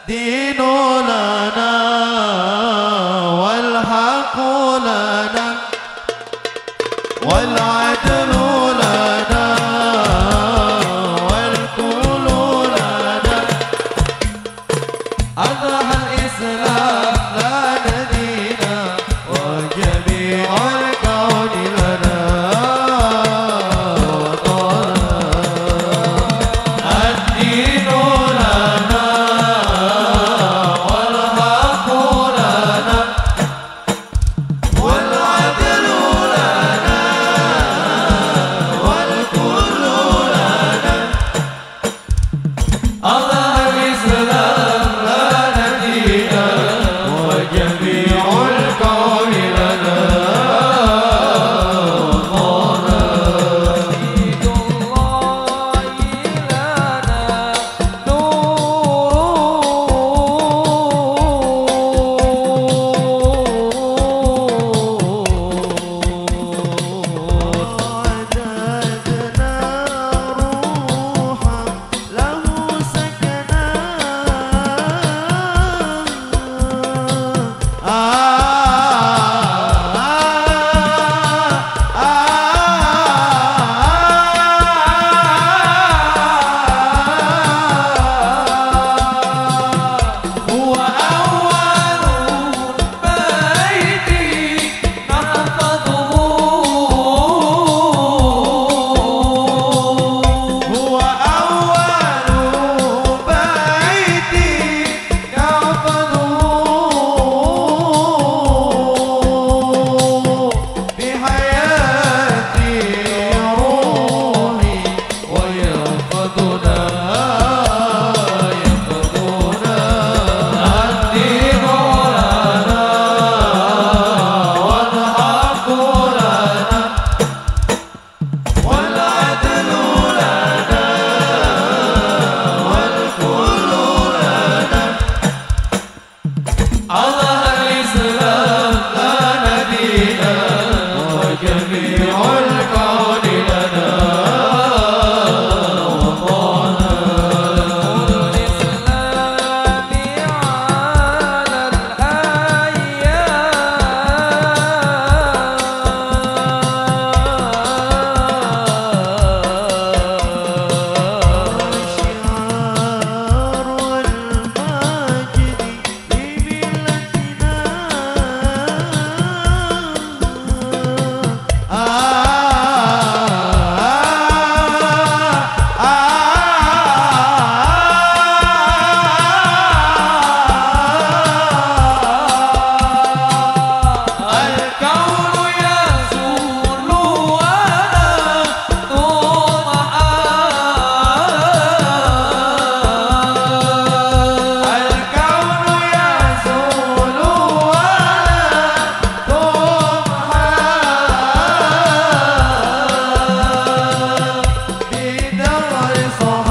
الدين sorry for